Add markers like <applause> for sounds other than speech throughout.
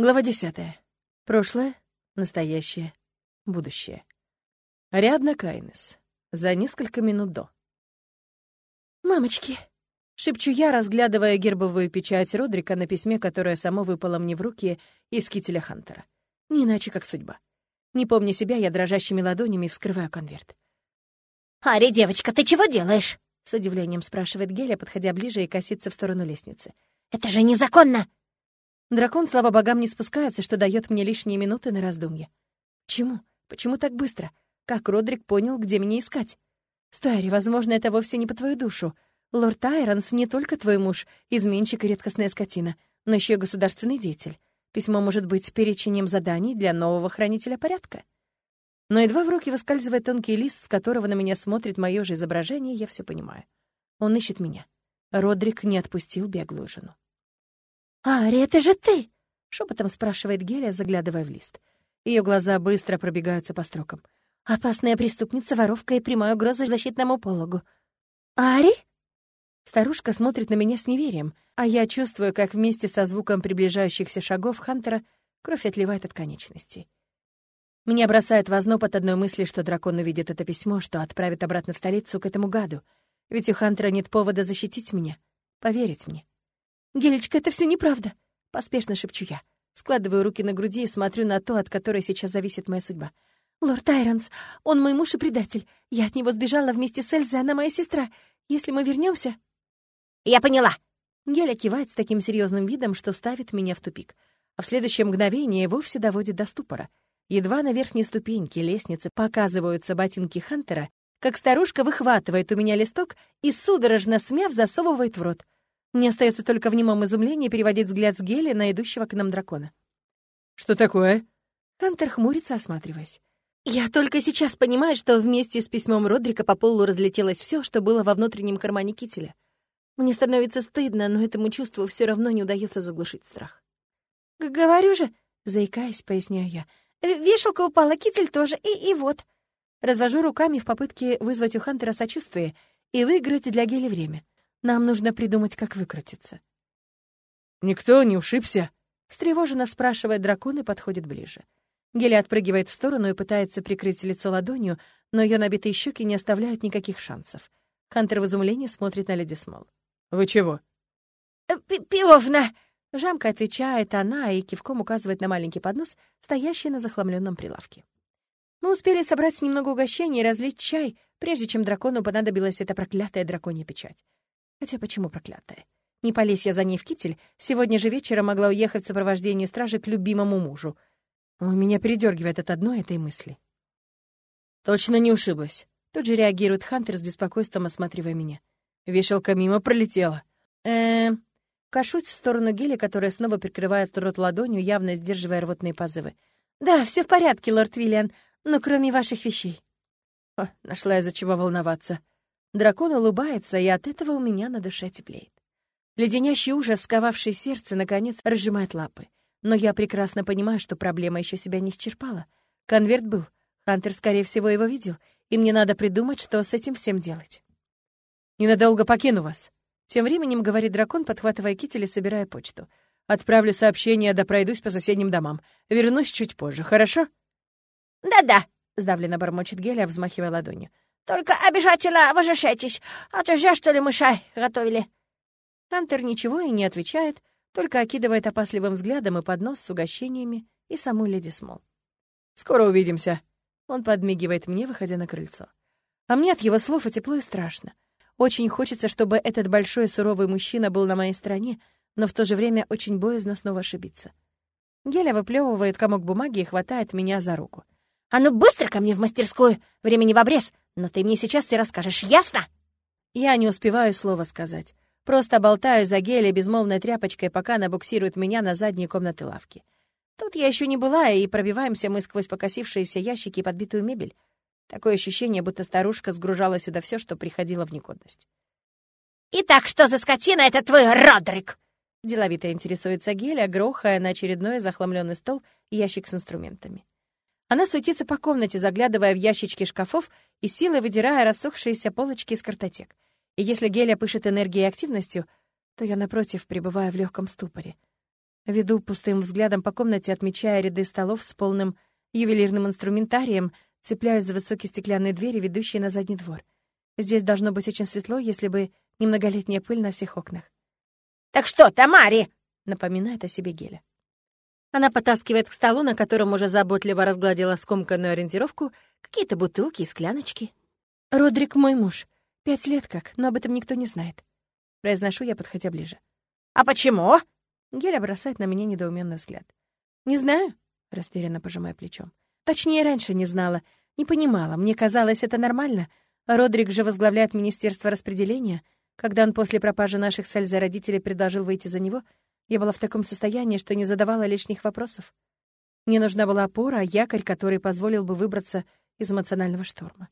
Глава десятая. Прошлое, настоящее, будущее. Ариадна Кайнес. За несколько минут до. «Мамочки!» — шепчу я, разглядывая гербовую печать Родрика на письме, которое само выпало мне в руки из кителя Хантера. Не иначе, как судьба. Не помня себя, я дрожащими ладонями вскрываю конверт. «Ари, девочка, ты чего делаешь?» — с удивлением спрашивает Геля, подходя ближе и косится в сторону лестницы. «Это же незаконно!» Дракон, слава богам, не спускается, что дает мне лишние минуты на раздумье. Чему? Почему так быстро? Как Родрик понял, где меня искать? Стой, Ари, возможно, это вовсе не по твою душу. Лорд Айронс не только твой муж, изменщик и редкостная скотина, но еще и государственный деятель. Письмо может быть перечением заданий для нового хранителя порядка. Но едва в руки выскальзывает тонкий лист, с которого на меня смотрит мое же изображение, я все понимаю. Он ищет меня. Родрик не отпустил беглую жену. «Ари, это же ты!» — шепотом спрашивает Гелия, заглядывая в лист. Ее глаза быстро пробегаются по строкам. «Опасная преступница, воровка и прямая угроза защитному пологу. Ари?» Старушка смотрит на меня с неверием, а я чувствую, как вместе со звуком приближающихся шагов Хантера кровь отливает от конечностей. Меня бросает в озноб от одной мысли, что дракон увидит это письмо, что отправит обратно в столицу к этому гаду. Ведь у Хантера нет повода защитить меня, поверить мне. «Гелечка, это все неправда!» — поспешно шепчу я. Складываю руки на груди и смотрю на то, от которой сейчас зависит моя судьба. «Лорд Айронс, он мой муж и предатель. Я от него сбежала вместе с Эльзой, она моя сестра. Если мы вернемся...» «Я поняла!» Геля кивает с таким серьезным видом, что ставит меня в тупик. А в следующее мгновение вовсе доводит до ступора. Едва на верхней ступеньке лестницы показываются ботинки Хантера, как старушка выхватывает у меня листок и, судорожно смяв, засовывает в рот. Мне остается только в немом изумлении переводить взгляд с Гели на идущего к нам дракона. «Что такое?» Хантер хмурится, осматриваясь. «Я только сейчас понимаю, что вместе с письмом Родрика по полу разлетелось все, что было во внутреннем кармане кителя. Мне становится стыдно, но этому чувству все равно не удается заглушить страх. «Говорю же», — заикаясь, поясняю я, «вешалка упала, китель тоже, и, и вот». Развожу руками в попытке вызвать у Хантера сочувствие и выиграть для Гели время. Нам нужно придумать, как выкрутиться. «Никто не ушибся?» — встревоженно спрашивает дракон и подходит ближе. Геля отпрыгивает в сторону и пытается прикрыть лицо ладонью, но ее набитые щеки не оставляют никаких шансов. Хантер в изумлении смотрит на леди Смол. «Вы чего?» «Э, «Пивовна!» — жамко отвечает она и кивком указывает на маленький поднос, стоящий на захламленном прилавке. Мы успели собрать немного угощений и разлить чай, прежде чем дракону понадобилась эта проклятая драконья печать. Хотя почему проклятая? Не полезь я за ней в китель, сегодня же вечером могла уехать в сопровождении стражи к любимому мужу. У меня передергивает от одной этой мысли. Точно не ушиблась. Тут же реагирует Хантер с беспокойством, осматривая меня. Вешалка мимо пролетела. Эм... Кашусь в сторону Гели, которая снова прикрывает рот ладонью, явно сдерживая рвотные позывы. «Да, все в порядке, лорд Виллиан, но кроме ваших вещей». О, нашла из-за чего волноваться. Дракон улыбается, и от этого у меня на душе теплеет. Леденящий ужас, сковавший сердце, наконец разжимает лапы. Но я прекрасно понимаю, что проблема еще себя не исчерпала. Конверт был. Хантер, скорее всего, его видел, и мне надо придумать, что с этим всем делать. «Ненадолго покину вас», — тем временем говорит дракон, подхватывая китель и собирая почту. «Отправлю сообщение, да пройдусь по соседним домам. Вернусь чуть позже, хорошо?» «Да-да», — сдавленно бормочет Геля, взмахивая ладонью. Только обязательно возвращайтесь, а то зря, что ли, мышай готовили». Хантер ничего и не отвечает, только окидывает опасливым взглядом и поднос с угощениями и саму леди Смол. «Скоро увидимся». Он подмигивает мне, выходя на крыльцо. А мне от его слов и тепло, и страшно. Очень хочется, чтобы этот большой суровый мужчина был на моей стороне, но в то же время очень боязно снова ошибиться. Геля выплевывает комок бумаги и хватает меня за руку. «А ну быстро ко мне в мастерскую! Времени в обрез! Но ты мне сейчас все расскажешь, ясно?» Я не успеваю слова сказать. Просто болтаю за геле безмолвной тряпочкой, пока она буксирует меня на задние комнаты лавки. Тут я еще не была, и пробиваемся мы сквозь покосившиеся ящики и подбитую мебель. Такое ощущение, будто старушка сгружала сюда все, что приходило в негодность. «Итак, что за скотина это твой Родрик?» Деловито интересуется Геля, грохая на очередной захламленный стол ящик с инструментами. Она суетится по комнате, заглядывая в ящички шкафов и силой выдирая рассохшиеся полочки из картотек. И если Геля пышет энергией и активностью, то я, напротив, пребываю в легком ступоре. Веду пустым взглядом по комнате, отмечая ряды столов с полным ювелирным инструментарием, цепляюсь за высокие стеклянные двери, ведущие на задний двор. Здесь должно быть очень светло, если бы не многолетняя пыль на всех окнах. «Так что, Тамари?» — напоминает о себе Геля. Она потаскивает к столу, на котором уже заботливо разгладила скомканную ориентировку, какие-то бутылки и скляночки. «Родрик мой муж. Пять лет как, но об этом никто не знает». Произношу я, подходя ближе. «А почему?» Геля бросает на меня недоуменный взгляд. «Не знаю», — растерянно пожимая плечом. «Точнее, раньше не знала, не понимала. Мне казалось, это нормально. Родрик же возглавляет Министерство распределения. Когда он после пропажи наших с Эльзой родителей предложил выйти за него, я была в таком состоянии, что не задавала лишних вопросов. Мне нужна была опора, якорь, который позволил бы выбраться из эмоционального шторма.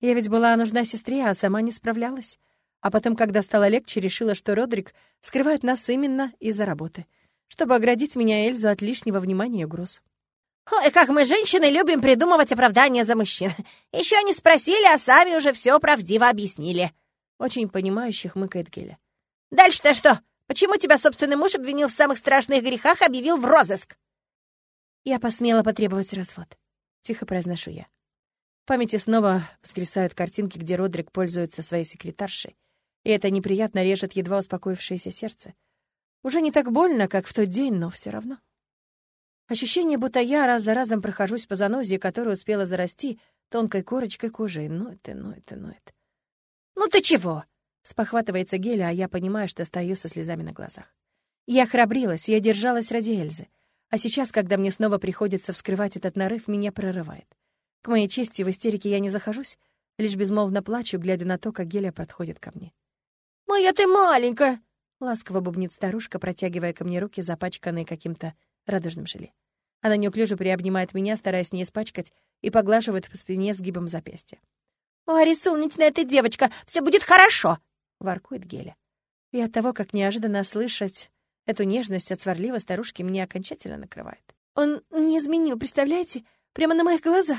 Я ведь была нужна сестре, а сама не справлялась. А потом, когда стало легче, решила, что Родрик скрывает нас именно из-за работы, чтобы оградить меня и Эльзу от лишнего внимания и угроз. «Ой, как мы, женщины, любим придумывать оправдания за мужчин. Еще не спросили, а сами уже все правдиво объяснили». Очень понимающих хмыкает Геля. «Дальше-то что? Почему тебя собственный муж обвинил в самых страшных грехах, объявил в розыск?» «Я посмела потребовать развод», — тихо произношу я. В памяти снова воскресают картинки, где Родрик пользуется своей секретаршей, и это неприятно режет едва успокоившееся сердце. Уже не так больно, как в тот день, но все равно. Ощущение, будто я раз за разом прохожусь по занозе, которая успела зарасти тонкой корочкой кожи, ноет и ноет и ноет. «Ну ты чего?» — спохватывается Геля, а я понимаю, что стою со слезами на глазах. Я храбрилась, я держалась ради Эльзы. А сейчас, когда мне снова приходится вскрывать этот нарыв, меня прорывает. К моей чести, в истерике я не захожусь, лишь безмолвно плачу, глядя на то, как Геля подходит ко мне. «Моя ты маленькая!» — ласково бубнит старушка, протягивая ко мне руки, запачканные каким-то радужным желе. Она неуклюже приобнимает меня, стараясь не испачкать, и поглаживает по спине сгибом запястья. «Ари, солнечная ты девочка, все будет хорошо!» — воркует Геля. И от того, как неожиданно слышать эту нежность от сварливой старушки, меня окончательно накрывает. «Он не изменил, представляете? Прямо на моих глазах!»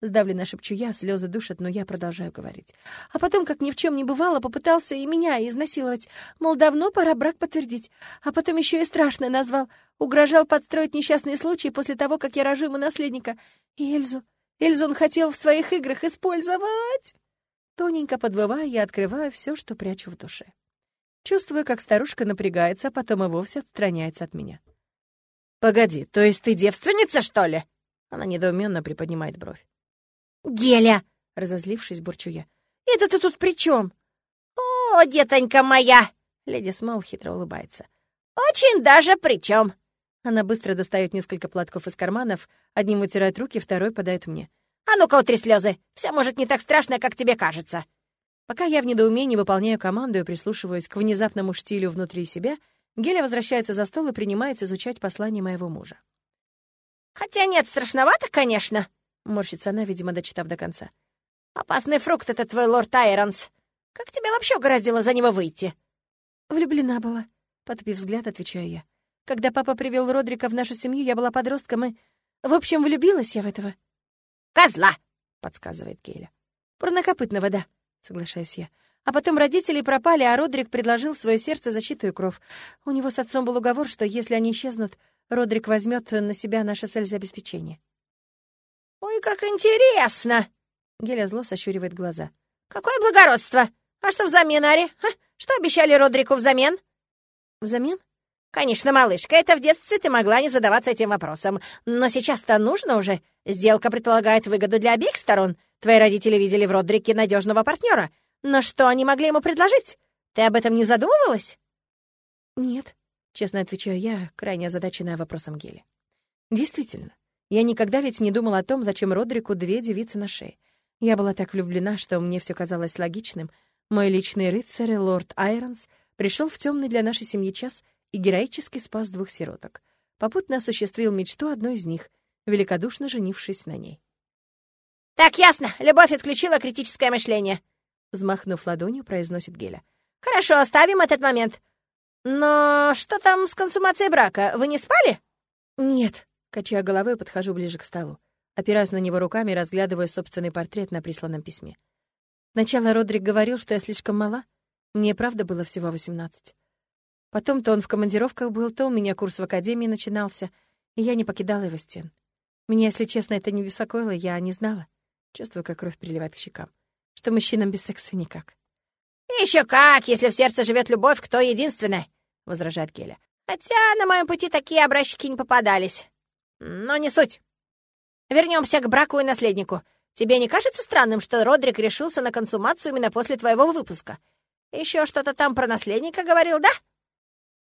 Сдавленно шепчу я, слезы душат, но я продолжаю говорить. А потом, как ни в чем не бывало, попытался и меня изнасиловать. Мол, давно пора брак подтвердить. А потом еще и страшное назвал. Угрожал подстроить несчастный случай после того, как я рожу ему наследника. И Эльзу. Эльзу он хотел в своих играх использовать. Тоненько подвывая, я открываю все, что прячу в душе. Чувствую, как старушка напрягается, а потом и вовсе отстраняется от меня. «Погоди, то есть ты девственница, что ли?» Она недоуменно приподнимает бровь. «Геля!» — разозлившись, бурчу я. «Это ты тут при чем? «О, детонька моя!» — леди Смол хитро улыбается. «Очень даже при чем. Она быстро достает несколько платков из карманов, одним вытирает руки, второй подает мне. «А ну-ка, утри слезы! Все может не так страшно, как тебе кажется!» Пока я в недоумении выполняю команду и прислушиваюсь к внезапному штилю внутри себя, Геля возвращается за стол и принимается изучать послание моего мужа. «Хотя нет, страшновато, конечно!» — морщится она, видимо, дочитав до конца. «Опасный фрукт это твой лорд Айронс. Как тебя вообще угораздило за него выйти?» «Влюблена была», — потупив взгляд, отвечаю я. Когда папа привел Родрика в нашу семью, я была подростком и... В общем, влюбилась я в этого. «Козла!» — подсказывает Кейля. «Парнокопытного, да», — соглашаюсь я. А потом родители пропали, а Родрик предложил свое сердце защиту и кров. У него с отцом был уговор, что если они исчезнут, Родрик возьмет на себя наше с Эльзой обеспечение. «Ой, как интересно!» Геля зло сощуривает глаза. «Какое благородство! А что взамен, Ари? А? Что обещали Родрику взамен?» «Взамен?» «Конечно, малышка, это в детстве ты могла не задаваться этим вопросом. Но сейчас-то нужно уже. Сделка предполагает выгоду для обеих сторон. Твои родители видели в Родрике надежного партнера. Но что они могли ему предложить? Ты об этом не задумывалась?» «Нет», — честно отвечаю я, крайне озадаченная вопросом Гели. «Действительно, я никогда ведь не думала о том, зачем Родрику две девицы на шее. Я была так влюблена, что мне все казалось логичным. Мой личный рыцарь, лорд Айронс, пришел в темный для нашей семьи час — и героически спас двух сироток. Попутно осуществил мечту одной из них, великодушно женившись на ней. «Так ясно, любовь отключила критическое мышление», — взмахнув ладонью, произносит Геля. «Хорошо, оставим этот момент. Но что там с консумацией брака? Вы не спали?» «Нет», — качая головой, подхожу ближе к столу. Опираюсь на него руками, разглядывая собственный портрет на присланном письме. Сначала Родрик говорил, что я слишком мала. Мне правда было всего восемнадцать. Потом то он в командировках был, то у меня курс в академии начинался, и я не покидала его стен. Меня, если честно, это не беспокоило, я не знала. Чувствую, как кровь приливает к щекам. Что мужчинам без секса никак. Еще как, если в сердце живет любовь, кто единственная, возражает Геля. Хотя на моем пути такие образчики не попадались. Но не суть. Вернемся к браку и наследнику. Тебе не кажется странным, что Родрик решился на консумацию именно после твоего выпуска? Еще что-то там про наследника говорил, да?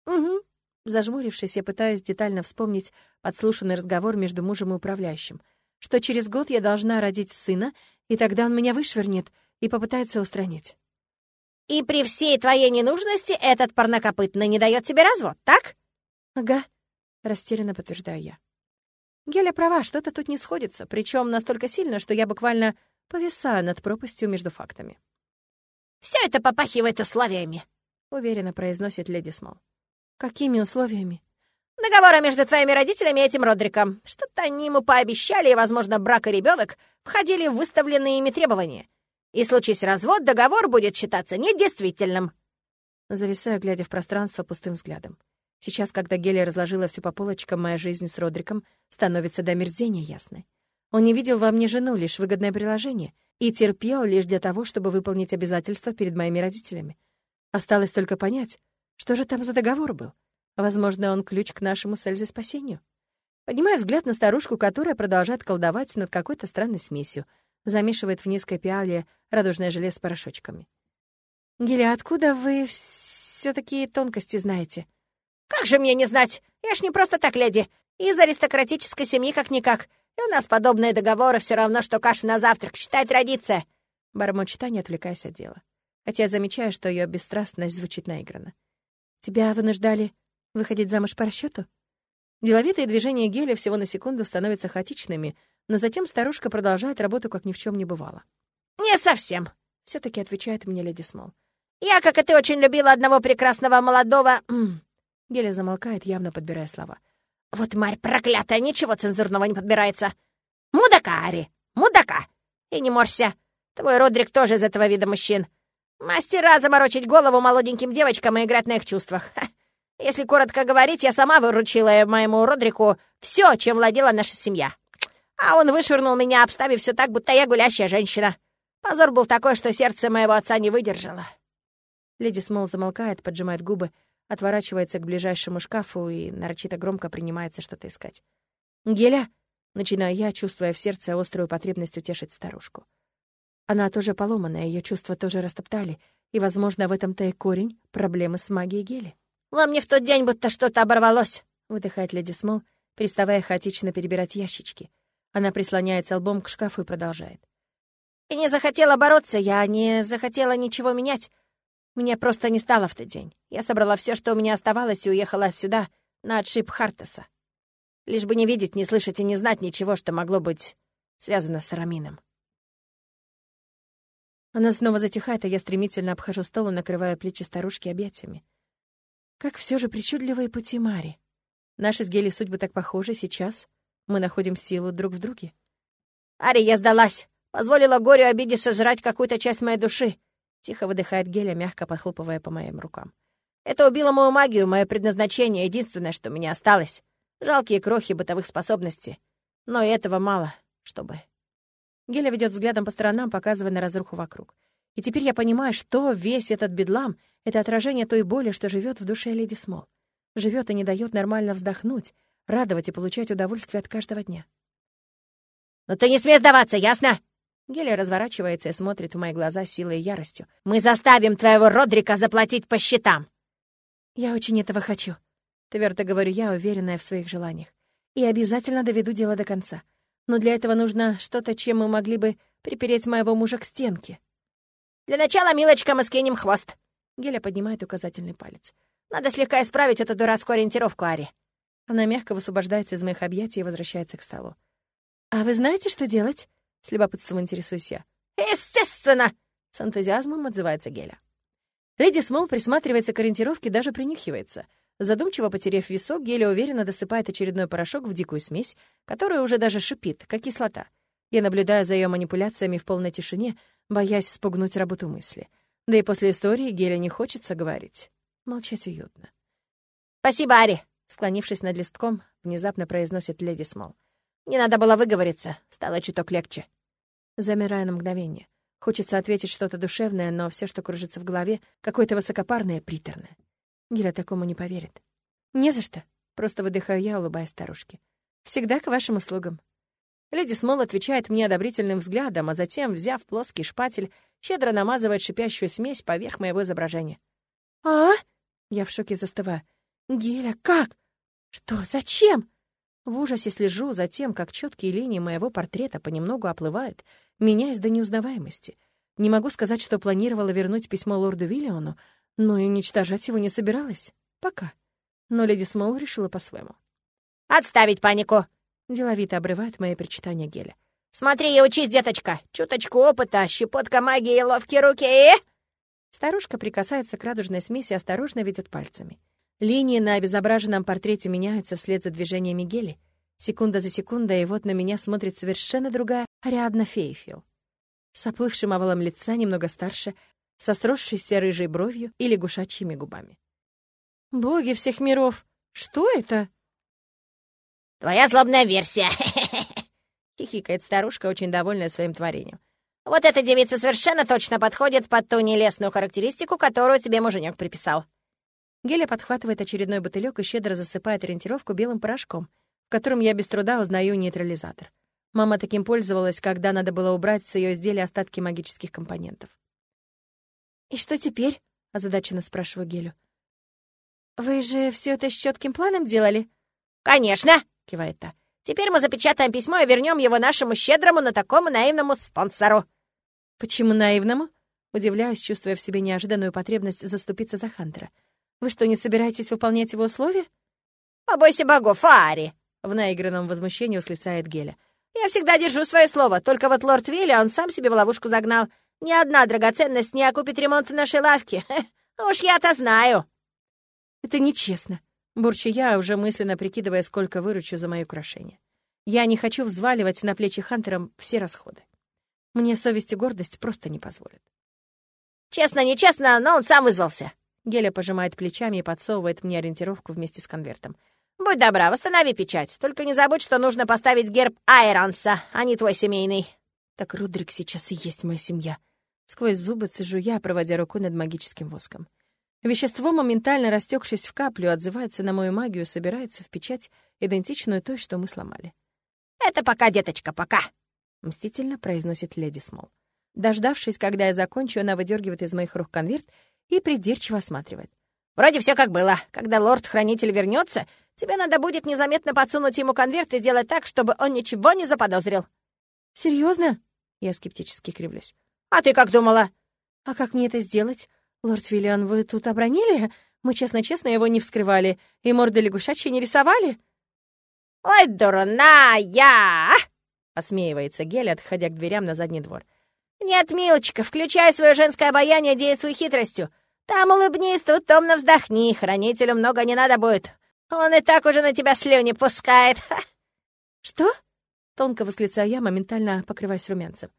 Угу. Зажмурившись, я пытаюсь детально вспомнить подслушанный разговор между мужем и управляющим, что через год я должна родить сына, и тогда он меня вышвырнет и попытается устранить. И при всей твоей ненужности этот парнокопытный не дает тебе развод, так? Ага, растерянно подтверждаю я. Геля права, что-то тут не сходится, причем настолько сильно, что я буквально повисаю над пропастью между фактами. Все это попахивает условиями, уверенно произносит леди Смол. Какими условиями? Договора между твоими родителями и этим Родриком. Что-то они ему пообещали, и, возможно, брак и ребенок входили в выставленные ими требования. И случись развод, договор будет считаться недействительным. Зависаю, глядя в пространство пустым взглядом. Сейчас, когда Гелия разложила все по полочкам, моя жизнь с Родриком становится до мерзения ясной. Он не видел во мне жену, лишь выгодное приложение, и терпел лишь для того, чтобы выполнить обязательства перед моими родителями. Осталось только понять, что же там за договор был? Возможно, он ключ к нашему с спасению. Поднимаю взгляд на старушку, которая продолжает колдовать над какой-то странной смесью, замешивает в низкой пиале радужное желе с порошочками. «Геля, откуда вы все такие тонкости знаете?» «Как же мне не знать? Я ж не просто так леди. Из аристократической семьи как-никак. И у нас подобные договоры все равно, что каша на завтрак, считай традиция». Бормочет Таня, отвлекаясь от дела. Хотя замечаю, что ее бесстрастность звучит наигранно. Тебя вынуждали выходить замуж по расчету? Деловитые движения Геля всего на секунду становятся хаотичными, но затем старушка продолжает работу, как ни в чем не бывало. «Не совсем», — все таки отвечает мне леди Смол. «Я, как и ты, очень любила одного прекрасного молодого...» <clears throat> Геля замолкает, явно подбирая слова. «Вот марь проклятая, ничего цензурного не подбирается. Мудака, Ари, мудака! И не морся, твой Родрик тоже из этого вида мужчин. Мастера заморочить голову молоденьким девочкам и играть на их чувствах. Ха. Если коротко говорить, я сама выручила моему Родрику все, чем владела наша семья. А он вышвырнул меня, обставив все так, будто я гулящая женщина. Позор был такой, что сердце моего отца не выдержало. Леди Смол замолкает, поджимает губы, отворачивается к ближайшему шкафу и нарочито громко принимается что-то искать. «Геля!» — начинаю я, чувствуя в сердце острую потребность утешить старушку. Она тоже поломанная, ее чувства тоже растоптали, и, возможно, в этом-то и корень проблемы с магией Гели. «Во мне в тот день будто что-то оборвалось», — выдыхает леди Смол, переставая хаотично перебирать ящички. Она прислоняется лбом к шкафу и продолжает. «И не захотела бороться, я не захотела ничего менять. Меня просто не стало в тот день. Я собрала все, что у меня оставалось, и уехала сюда, на отшиб Хартеса. Лишь бы не видеть, не слышать и не знать ничего, что могло быть связано с Рамином. Она снова затихает, а я стремительно обхожу стол и накрываю плечи старушки объятиями. Как все же причудливые пути Мари. Наши с Гели судьбы так похожи сейчас. Мы находим силу друг в друге. «Ари, я сдалась! Позволила горю обиде сожрать какую-то часть моей души!» Тихо выдыхает Геля, мягко похлопывая по моим рукам. «Это убило мою магию, мое предназначение, единственное, что у меня осталось. Жалкие крохи бытовых способностей. Но и этого мало, чтобы Геля ведет взглядом по сторонам, показывая на разруху вокруг. И теперь я понимаю, что весь этот бедлам — это отражение той боли, что живет в душе леди Смол. Живет и не дает нормально вздохнуть, радовать и получать удовольствие от каждого дня. «Но ты не смей сдаваться, ясно?» Геля разворачивается и смотрит в мои глаза силой и яростью. «Мы заставим твоего Родрика заплатить по счетам!» «Я очень этого хочу», — твердо говорю я, уверенная в своих желаниях. «И обязательно доведу дело до конца. Но для этого нужно что-то, чем мы могли бы припереть моего мужа к стенке. «Для начала, милочка, мы скинем хвост!» Геля поднимает указательный палец. «Надо слегка исправить эту дурацкую ориентировку, Ари». Она мягко высвобождается из моих объятий и возвращается к столу. «А вы знаете, что делать?» — с любопытством интересуюсь я. «Естественно!» — с энтузиазмом отзывается Геля. Леди Смол присматривается к ориентировке, даже принюхивается — Задумчиво потерев висок, Геля уверенно досыпает очередной порошок в дикую смесь, которая уже даже шипит, как кислота. Я наблюдаю за ее манипуляциями в полной тишине, боясь спугнуть работу мысли. Да и после истории Геля не хочется говорить. Молчать уютно. «Спасибо, Ари!» Склонившись над листком, внезапно произносит леди Смол. «Не надо было выговориться, стало чуток легче». Замираю на мгновение. Хочется ответить что-то душевное, но все, что кружится в голове, какое-то высокопарное, приторное. Гиля такому не поверит. «Не за что», — просто выдыхаю я, улыбаясь старушке. «Всегда к вашим услугам». Леди Смол отвечает мне одобрительным взглядом, а затем, взяв плоский шпатель, щедро намазывает шипящую смесь поверх моего изображения. «А?» Я в шоке застываю. «Геля, как? Что? Зачем?» В ужасе слежу за тем, как четкие линии моего портрета понемногу оплывают, меняясь до неузнаваемости. Не могу сказать, что планировала вернуть письмо лорду Виллиону, но и уничтожать его не собиралась. Пока. Но леди Смол решила по-своему. «Отставить панику!» — деловито обрывает мои причитания Геля. «Смотри и учись, деточка! Чуточку опыта, щепотка магии и ловкие руки и...» Старушка прикасается к радужной смеси и осторожно ведет пальцами. Линии на обезображенном портрете меняются вслед за движениями Гели. Секунда за секундой, и вот на меня смотрит совершенно другая Ариадна Фейфил. С оплывшим овалом лица, немного старше, со сросшейся рыжей бровью и лягушачьими губами. «Боги всех миров! Что это?» «Твоя злобная версия!» <laughs> — хихикает старушка, очень довольная своим творением. «Вот эта девица совершенно точно подходит под ту нелестную характеристику, которую тебе муженек приписал». Геля подхватывает очередной бутылек и щедро засыпает ориентировку белым порошком, в котором я без труда узнаю нейтрализатор. Мама таким пользовалась, когда надо было убрать с ее изделия остатки магических компонентов. «И что теперь?» — озадаченно спрашиваю Гелю. «Вы же все это с четким планом делали?» «Конечно!» — кивает та. «Теперь мы запечатаем письмо и вернем его нашему щедрому, но такому наивному спонсору». «Почему наивному?» Удивляюсь, чувствуя в себе неожиданную потребность заступиться за Хантера. Вы что, не собираетесь выполнять его условия?» «Побойся богов, Ари!» — в наигранном возмущении услицает Геля. «Я всегда держу свое слово, только вот лорд Вилли он сам себе в ловушку загнал. Ни одна драгоценность не окупит ремонт нашей лавки. <laughs> Уж я-то знаю!» «Это нечестно», — бурчу я, уже мысленно прикидывая, сколько выручу за мои украшения. «Я не хочу взваливать на плечи Хантером все расходы. Мне совесть и гордость просто не позволят». «Честно, нечестно, но он сам вызвался», Геля пожимает плечами и подсовывает мне ориентировку вместе с конвертом. «Будь добра, восстанови печать. Только не забудь, что нужно поставить герб Айронса, а не твой семейный». «Так Рудрик сейчас и есть моя семья». Сквозь зубы цежу я, проводя рукой над магическим воском. Вещество, моментально растекшись в каплю, отзывается на мою магию, собирается в печать, идентичную той, что мы сломали. «Это пока, деточка, пока!» — мстительно произносит леди Смол. Дождавшись, когда я закончу, она выдергивает из моих рук конверт и придирчиво осматривает. «Вроде все как было. Когда лорд-хранитель вернется, тебе надо будет незаметно подсунуть ему конверт и сделать так, чтобы он ничего не заподозрил». Серьезно? Я скептически кривлюсь. «А ты как думала?» «А как мне это сделать? Лорд Виллиан, вы тут обронили? Мы честно-честно его не вскрывали и морды лягушачьи не рисовали?» «Ой, дурная!» — осмеивается Гель, отходя к дверям на задний двор. «Нет, милочка, включай свое женское обаяние, действуй хитростью. Там улыбнись, тут томно вздохни, хранителю много не надо будет. Он и так уже на тебя слюни пускает». <laughs> «Что?» — тонко восклицаю я, моментально покрываясь румянцем.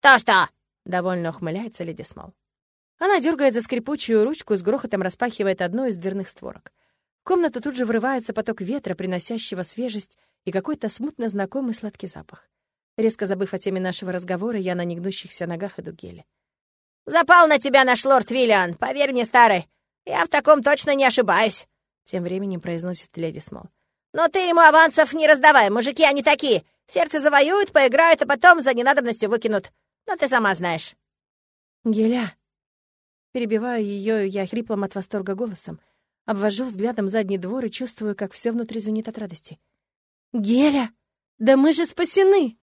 «То-что?» — довольно ухмыляется леди Смол. Она дергает за скрипучую ручку и с грохотом распахивает одну из дверных створок. В комнату тут же врывается поток ветра, приносящего свежесть и какой-то смутно знакомый сладкий запах. Резко забыв о теме нашего разговора, я на негнущихся ногах иду к Геле. «Запал на тебя наш лорд Виллиан, поверь мне, старый. Я в таком точно не ошибаюсь», — тем временем произносит леди Смол. «Но ты ему авансов не раздавай, мужики они такие. Сердце завоюют, поиграют, а потом за ненадобностью выкинут. Но ты сама знаешь». «Геля!» Перебиваю ее я хриплым от восторга голосом. Обвожу взглядом задний двор и чувствую, как все внутри звенит от радости. «Геля! Да мы же спасены!»